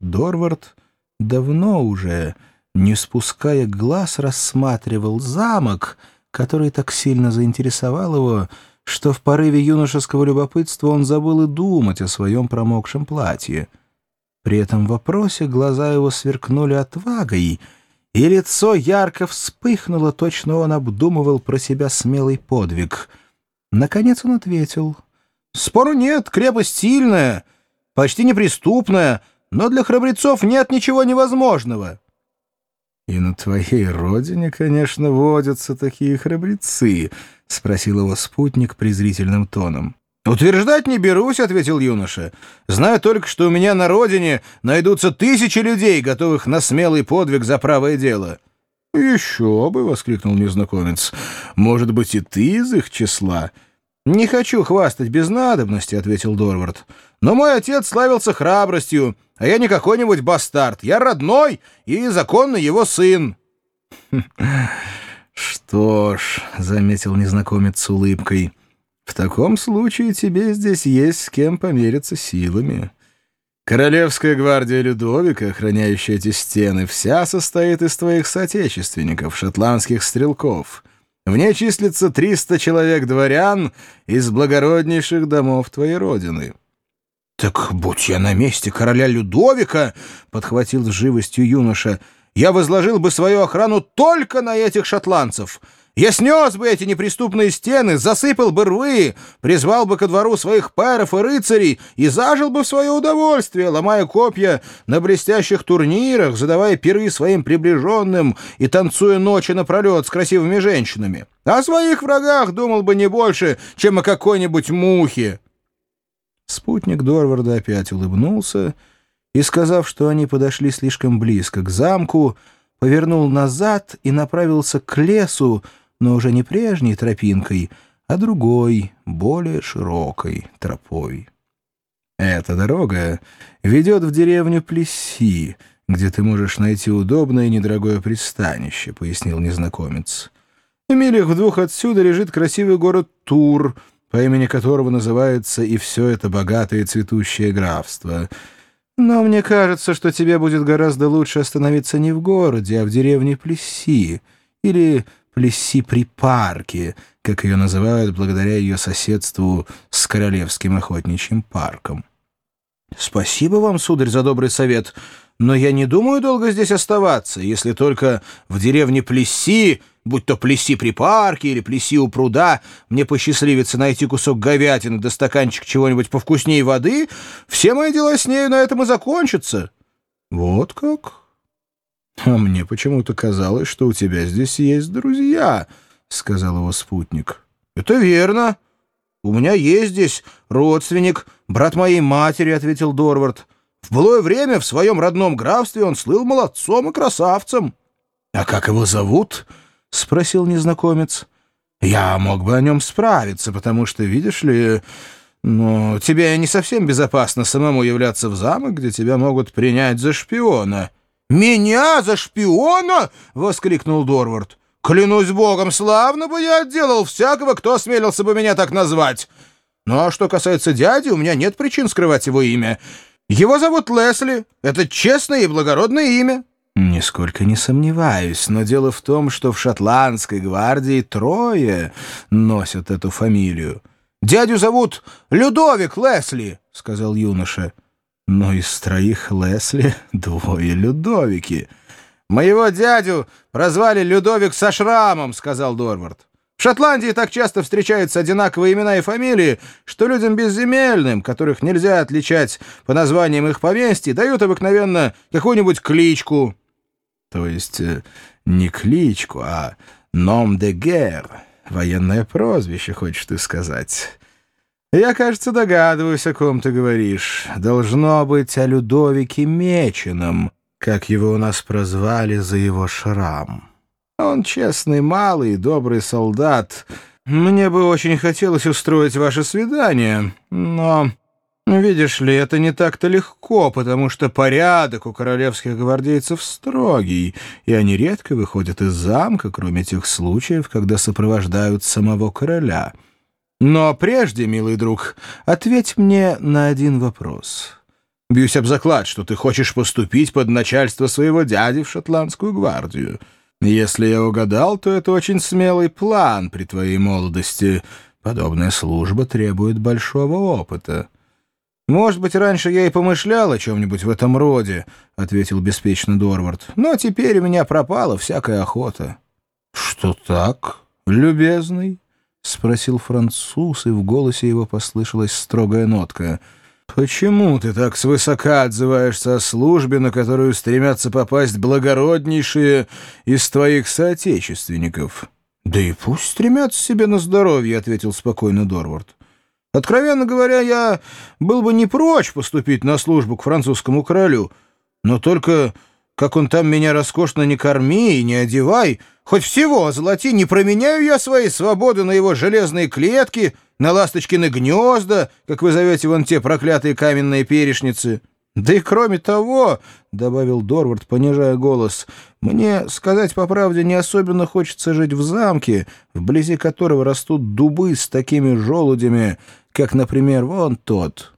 Дорвард давно уже, не спуская глаз, рассматривал замок, который так сильно заинтересовал его, что в порыве юношеского любопытства он забыл и думать о своем промокшем платье. При этом вопросе глаза его сверкнули отвагой, и лицо ярко вспыхнуло, точно он обдумывал про себя смелый подвиг. Наконец он ответил. «Спору нет, крепость сильная, почти неприступная, но для храбрецов нет ничего невозможного». «И на твоей родине, конечно, водятся такие храбрецы», — спросил его спутник презрительным тоном. «Утверждать не берусь», — ответил юноша. «Знаю только, что у меня на родине найдутся тысячи людей, готовых на смелый подвиг за правое дело». «Еще бы!» — воскликнул незнакомец. «Может быть, и ты из их числа?» «Не хочу хвастать без надобности», — ответил Дорвард. «Но мой отец славился храбростью, а я не какой-нибудь бастард. Я родной и законный его сын». «Что ж», — заметил незнакомец с улыбкой, — «в таком случае тебе здесь есть с кем помериться силами». Королевская гвардия Людовика, охраняющая эти стены, вся состоит из твоих соотечественников, шотландских стрелков. В ней числится 300 человек дворян из благороднейших домов твоей родины». «Так будь я на месте короля Людовика», — подхватил с живостью юноша, — «я возложил бы свою охрану только на этих шотландцев». Я снес бы эти неприступные стены, засыпал бы рвы, призвал бы ко двору своих паров и рыцарей и зажил бы в свое удовольствие, ломая копья на блестящих турнирах, задавая пиры своим приближенным и танцуя ночи напролет с красивыми женщинами. О своих врагах думал бы не больше, чем о какой-нибудь мухе. Спутник Дорварда опять улыбнулся и, сказав, что они подошли слишком близко к замку, повернул назад и направился к лесу, но уже не прежней тропинкой, а другой, более широкой тропой. Эта дорога ведет в деревню Плеси, где ты можешь найти удобное и недорогое пристанище, — пояснил незнакомец. В милях в двух отсюда лежит красивый город Тур, по имени которого называется и все это богатое цветущее графство. Но мне кажется, что тебе будет гораздо лучше остановиться не в городе, а в деревне Плеси, или Плесси при парке, как ее называют благодаря ее соседству с Королевским охотничьим парком. «Спасибо вам, сударь, за добрый совет, но я не думаю долго здесь оставаться, если только в деревне Плесси, будь то Плесси при парке или Плесси у пруда, мне посчастливится найти кусок говядины да стаканчик чего-нибудь повкуснее воды, все мои дела с нею на этом и закончатся». «Вот как?» «А мне почему-то казалось, что у тебя здесь есть друзья», — сказал его спутник. «Это верно. У меня есть здесь родственник, брат моей матери», — ответил Дорвард. «В былое время в своем родном графстве он слыл молодцом и красавцем». «А как его зовут?» — спросил незнакомец. «Я мог бы о нем справиться, потому что, видишь ли, ну, тебе не совсем безопасно самому являться в замок, где тебя могут принять за шпиона». «Меня за шпиона?» — воскликнул Дорвард. «Клянусь богом, славно бы я отделал всякого, кто осмелился бы меня так назвать. Ну а что касается дяди, у меня нет причин скрывать его имя. Его зовут Лесли. Это честное и благородное имя». «Нисколько не сомневаюсь, но дело в том, что в шотландской гвардии трое носят эту фамилию». «Дядю зовут Людовик Лесли», — сказал юноша. Но из троих Лесли двое Людовики. «Моего дядю прозвали Людовик со шрамом», — сказал Дорвард. «В Шотландии так часто встречаются одинаковые имена и фамилии, что людям безземельным, которых нельзя отличать по названиям их поместьй, дают обыкновенно какую-нибудь кличку». То есть э, не кличку, а «ном де гер», военное прозвище, хочешь ты сказать. «Я, кажется, догадываюсь, о ком ты говоришь. Должно быть о Людовике Меченом, как его у нас прозвали за его шрам. Он честный, малый, добрый солдат. Мне бы очень хотелось устроить ваше свидание, но, видишь ли, это не так-то легко, потому что порядок у королевских гвардейцев строгий, и они редко выходят из замка, кроме тех случаев, когда сопровождают самого короля». Но прежде, милый друг, ответь мне на один вопрос. Бьюсь об заклад, что ты хочешь поступить под начальство своего дяди в шотландскую гвардию. Если я угадал, то это очень смелый план при твоей молодости. Подобная служба требует большого опыта». «Может быть, раньше я и помышлял о чем-нибудь в этом роде», — ответил беспечно Дорвард. «Но теперь у меня пропала всякая охота». «Что так, любезный?» — спросил француз, и в голосе его послышалась строгая нотка. «Почему ты так свысока отзываешься о службе, на которую стремятся попасть благороднейшие из твоих соотечественников?» «Да и пусть стремятся себе на здоровье», — ответил спокойно Дорвард. Откровенно говоря, я был бы не прочь поступить на службу к французскому королю, но только, как он там меня роскошно не корми и не одевай, хоть всего золоти, не променяю я свои свободы на его железные клетки, на ласточкины гнезда, как вы зовете вон те проклятые каменные перешницы». «Да и кроме того, — добавил Дорвард, понижая голос, — мне, сказать по правде, не особенно хочется жить в замке, вблизи которого растут дубы с такими желудями, как, например, вон тот».